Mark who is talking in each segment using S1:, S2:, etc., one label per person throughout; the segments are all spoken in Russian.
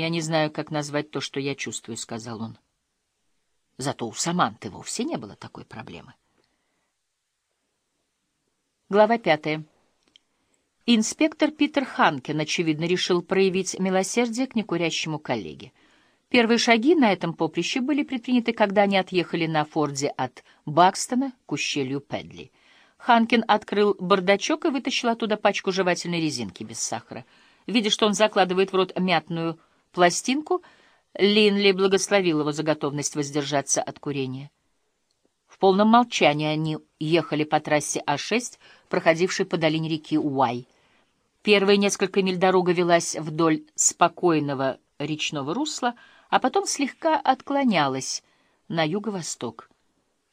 S1: «Я не знаю, как назвать то, что я чувствую», — сказал он. Зато у Саманты вовсе не было такой проблемы. Глава пятая. Инспектор Питер Ханкен, очевидно, решил проявить милосердие к некурящему коллеге. Первые шаги на этом поприще были предприняты, когда они отъехали на Форде от Бакстона к ущелью Педли. Ханкин открыл бардачок и вытащил оттуда пачку жевательной резинки без сахара. Видя, что он закладывает в рот мятную пластинку, Линли благословил его за готовность воздержаться от курения. В полном молчании они ехали по трассе А6, проходившей по долине реки Уай. Первые несколько миль дорога велась вдоль спокойного речного русла, а потом слегка отклонялась на юго-восток.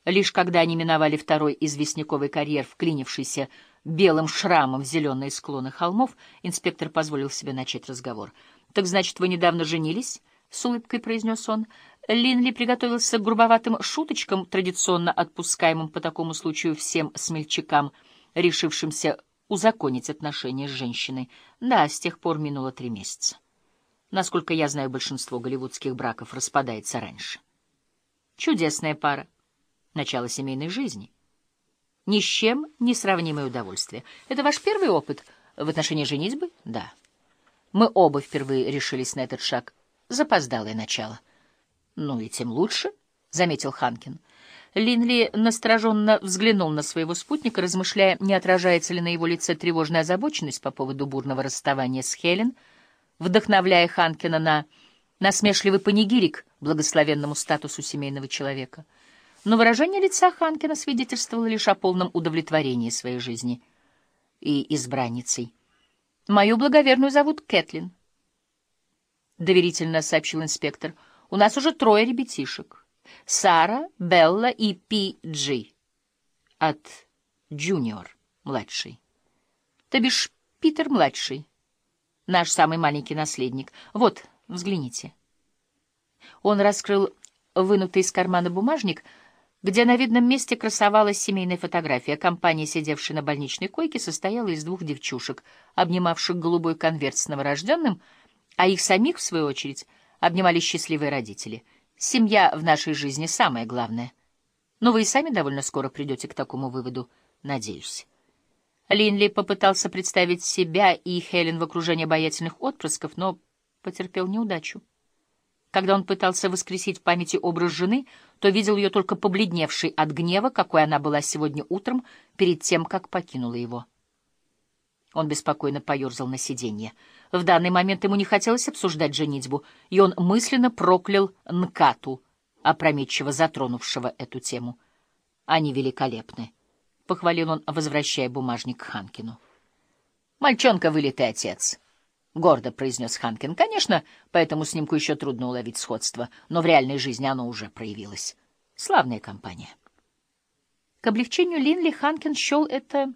S1: Лишь когда они миновали второй известняковый карьер, вклинившийся белым шрамом зеленые склоны холмов, инспектор позволил себе начать разговор. «Так значит, вы недавно женились?» — с улыбкой произнес он. Линли приготовился к грубоватым шуточкам, традиционно отпускаемым по такому случаю всем смельчакам, решившимся узаконить отношения с женщиной. Да, с тех пор минуло три месяца. Насколько я знаю, большинство голливудских браков распадается раньше. Чудесная пара. Начало семейной жизни. Ни с чем не сравнимое удовольствие. Это ваш первый опыт в отношении женитьбы? Да. Мы оба впервые решились на этот шаг. Запоздалое начало. Ну и тем лучше, — заметил Ханкин. Линли настороженно взглянул на своего спутника, размышляя, не отражается ли на его лице тревожная озабоченность по поводу бурного расставания с Хелен, вдохновляя Ханкина на насмешливый панигирик благословенному статусу семейного человека. Но выражение лица Ханкина свидетельствовало лишь о полном удовлетворении своей жизни и избранницей. «Мою благоверную зовут Кэтлин», — доверительно сообщил инспектор. «У нас уже трое ребятишек. Сара, Белла и Пи Джи. От Джуниор, младший. То бишь Питер-младший, наш самый маленький наследник. Вот, взгляните». Он раскрыл вынутый из кармана бумажник, где на видном месте красовалась семейная фотография. Компания, сидевшая на больничной койке, состояла из двух девчушек, обнимавших голубой конверт с новорожденным — а их самих, в свою очередь, обнимали счастливые родители. Семья в нашей жизни самое главное. Но вы и сами довольно скоро придете к такому выводу, надеюсь. Линли попытался представить себя и Хелен в окружении обаятельных отпрысков, но потерпел неудачу. Когда он пытался воскресить в памяти образ жены, то видел ее только побледневшей от гнева, какой она была сегодня утром, перед тем, как покинула его. Он беспокойно поерзал на сиденье. В данный момент ему не хотелось обсуждать женитьбу, и он мысленно проклял Нкату, опрометчиво затронувшего эту тему. «Они великолепны», — похвалил он, возвращая бумажник Ханкину. «Мальчонка вылитый отец», — гордо произнес Ханкин. «Конечно, по этому снимку еще трудно уловить сходство, но в реальной жизни оно уже проявилось. Славная компания». К облегчению Линли Ханкин счел это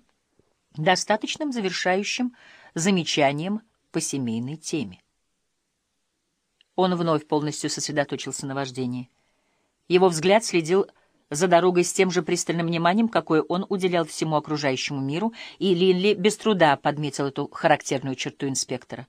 S1: достаточным завершающим замечанием по семейной теме. Он вновь полностью сосредоточился на вождении. Его взгляд следил за дорогой с тем же пристальным вниманием, какое он уделял всему окружающему миру, и Линли без труда подметил эту характерную черту инспектора.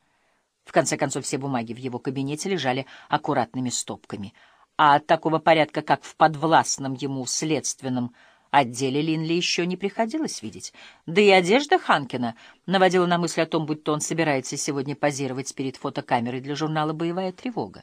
S1: В конце концов, все бумаги в его кабинете лежали аккуратными стопками, а от такого порядка, как в подвластном ему следственном отделе Линли еще не приходилось видеть. Да и одежда Ханкина наводила на мысль о том, будто он собирается сегодня позировать перед фотокамерой для журнала «Боевая тревога».